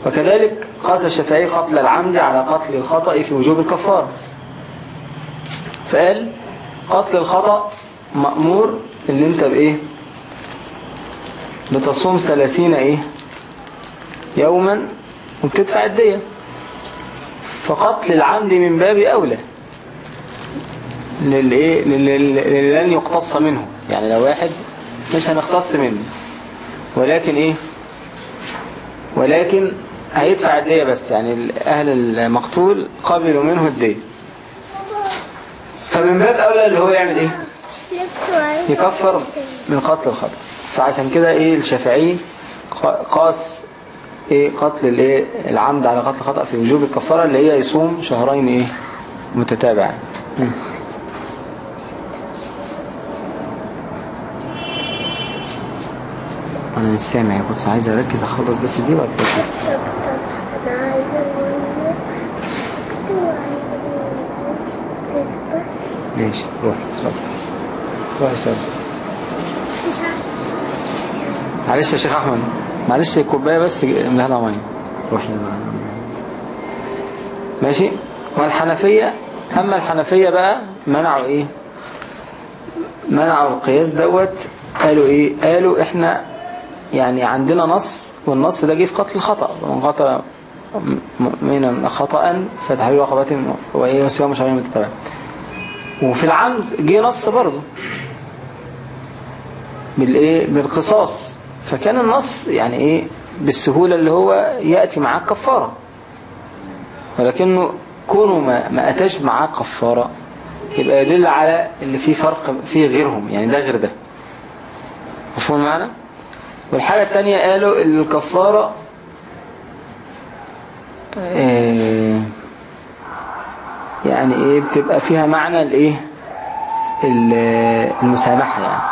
وكذلك قاس الشافعي قتل العمد على قتل الخطأ في وجوب الكفارة فقال قتل الخطأ مأمور اللي انت بايه؟ بتصوم ثلاثين إيه؟ يوما وبتدفع الدية. فقتل العمد من باب أولى. للإيه؟ لل- للي لن يقتص منه. يعني لو واحد مش هنقتص منه. ولكن إيه؟ ولكن هيدفع الدية بس. يعني أهل المقتول قبلوا منه الدية. فمن باب أولى اللي هو يعمل إيه؟ يكفر من قتل الخطأ. فعشان كده إيه؟ الشافعي قاس إيه؟ قتل الإيه؟ العمد على قتل الخطأ في وجوب الكفارة اللي هي يصوم شهرين إيه؟ متتابعين أنا مش سامع كنت عايز أركز أخلص بس دي وبعد كده ماشي روح. اتفضل روح اتفضل معلش يا شيخ أحمد معلش الكوبايه بس املاها لها مية. روح يلا ماشي. والحنفية أما الحنفية بقى منعوا إيه؟ منعوا القياس دوت. قالوا إيه؟ قالوا إحنا يعني عندنا نص والنص ده جه في قتل الخطأ. ومن قتل مؤمنا خطأ فتحرير رقبة وايه وصيام شهرين متتابعين وفي العمد جه نص برضه. بالإيه؟ بالقصاص. فكان النص يعني إيه؟ بالسهولة اللي هو يأتي معاه كفارة. ولكنه كونه ما, ما أتاش معاه كفارة يبقى يدل على اللي فيه فرق فيه غيرهم. يعني ده غير ده. مفهوم معنا والحاجة التانية قالوا الكفارة آه، يعني إيه بتبقى فيها معنى الإيه؟ ال- المسامحة يعني.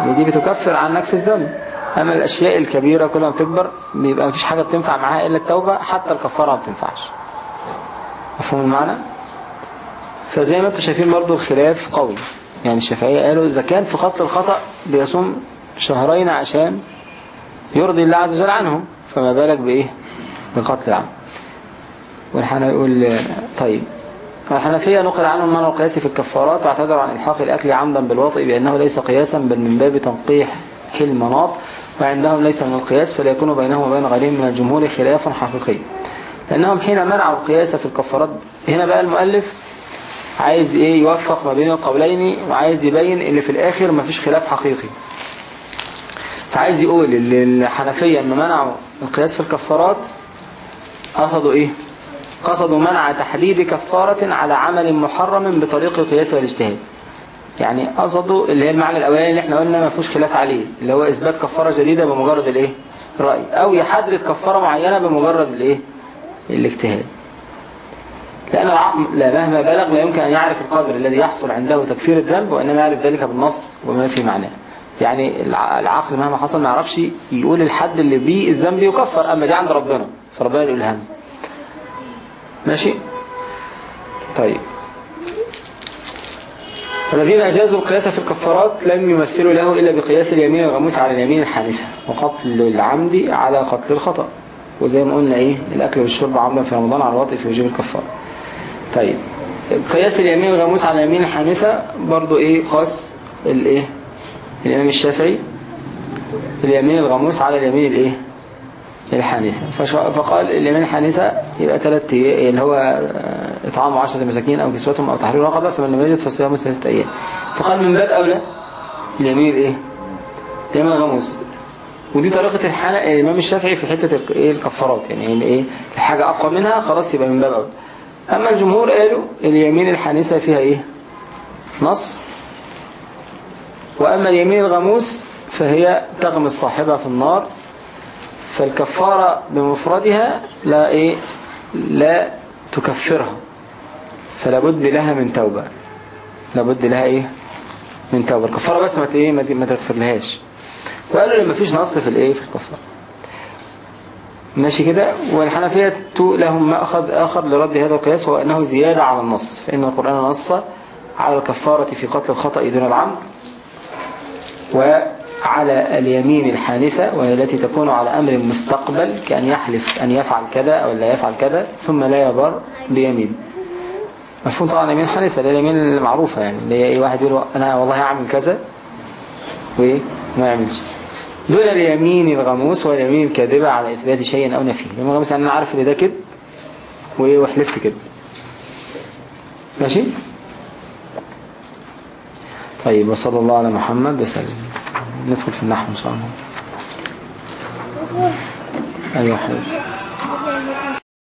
يعني دي بتكفر عنك في الذنب. أما الأشياء الكبيرة كل ما بتكبر بيبقى مفيش حاجة بتنفع معاها إلا التوبة حتى الكفارة ما بتنفعش. مفهوم المعنى؟ فزي ما أنتم شايفين برضو الخلاف قوي. يعني الشافعية قالوا إذا كان في قتل الخطأ بيصوم شهرين عشان يرضي الله عز وجل عنهم فما بالك بإيه؟ بقتل العام يقول طيب. الحنفية نقل عنهم منع القياس في الكفارات واعتذروا عن إلحاق الأكل عمدا بالوطئ بأنه ليس قياسا بل من باب تنقيح المناط وعندهم ليس من القياس فلا يكون بينهم وبين غيرهم من الجمهور خلاف حقيقي لأنهم حين منعوا القياس في الكفارات هنا بقى المؤلف عايز إيه؟ يوفق ما بين القولين وعايز يبين اللي في الآخر ما فيش خلاف حقيقي. فعايز يقول اللي الحنفية لما منعوا القياس في الكفارات قصدوا إيه؟ قصدوا منع تحديد كفارة على عمل محرم بطريق القياس والاجتهاد. يعني قصدوا اللي هي المعنى الأولاني اللي إحنا قلنا ما فيهوش خلاف عليه اللي هو إثبات كفارة جديدة بمجرد الإيه؟ رأي أو يحدد كفارة معينة بمجرد الإيه؟ الاجتهاد. لأن العقل لا مهما بلغ لا يمكن أن يعرف القدر الذي يحصل عنده تكفير الذنب وإنما يعرف ذلك بالنص وما في معناه. يعني الع- العقل مهما حصل ما يعرفش يقول الحد اللي بيه الذنب يكفر أما دي عند ربنا فربنا يقول لها ماشي؟ طيب. الذين أجازوا القياس في الكفارات لم يمثلوا له إلا بقياس اليمين الغموس على اليمين الحانثة وقتل العمد على قتل الخطأ. وزي ما قلنا إيه الأكل والشرب عمدا في رمضان على الوطء في وجوب الكفارة. طيب. قياس اليمين الغموس على اليمين الحانثة برضو إيه خاص الإيه الإمام الشافعي اليمين الغموس على اليمين الإيه؟ الحانثة. فقال اليمين الحانثة يبقى ثلاث أيام اللي هو آه، إطعام عشرة مساكين أو كسوتهم أو تحرير رقبة فمن لم يجد فصيام ثلاثة أيام. فقال من باب أولى اليمين الإيه؟ اليمين الغموس ودي طريقة الحن... الإمام الشافعي في حتة إيه الكفارات يعني إيه الحاجة أقوى منها خلاص يبقى من باب أولى. أما الجمهور قالوا اليمين الحانثة فيها إيه؟ نص. وأما اليمين الغموس فهي تغمس صاحبها في النار فالكفارة بمفردها لا إيه لا تكفرها فلا بد لها من توبة لا بد لها إيه من توبة. الكفارة بس ما إيه ما ت- ما تغفر لهاش وقالوا لما فيش نص في الإيه في الكفارة. ماشي كده؟ والحنفية لهم مأخذ آخر لرد هذا القياس هو أنه زيادة على النص فإن القرآن نص على الكفارة في قتل الخطأ دون العمد. وعلى اليمين الحانثة وهي التي تكون على أمر مستقبل كأن يحلف أن يفعل كذا أو لا يفعل كذا ثم لا يبر بيمين. مفهوم طبعا اليمين الحانثة اللي اليمين المعروفة يعني اللي هي أي واحد يقول أنا والله هعمل كذا وإيه؟ ما يعملش. دون اليمين الغموس واليمين الكاذبة على إثبات شيء أو نفيه اليمين الغموس يعني أنا عارف إن ده كده وإيه؟ وحلفت كده ماشي؟ طيب وصلى الله على محمد وسلم. ندخل في النحو إن شاء الله. أيوة يعني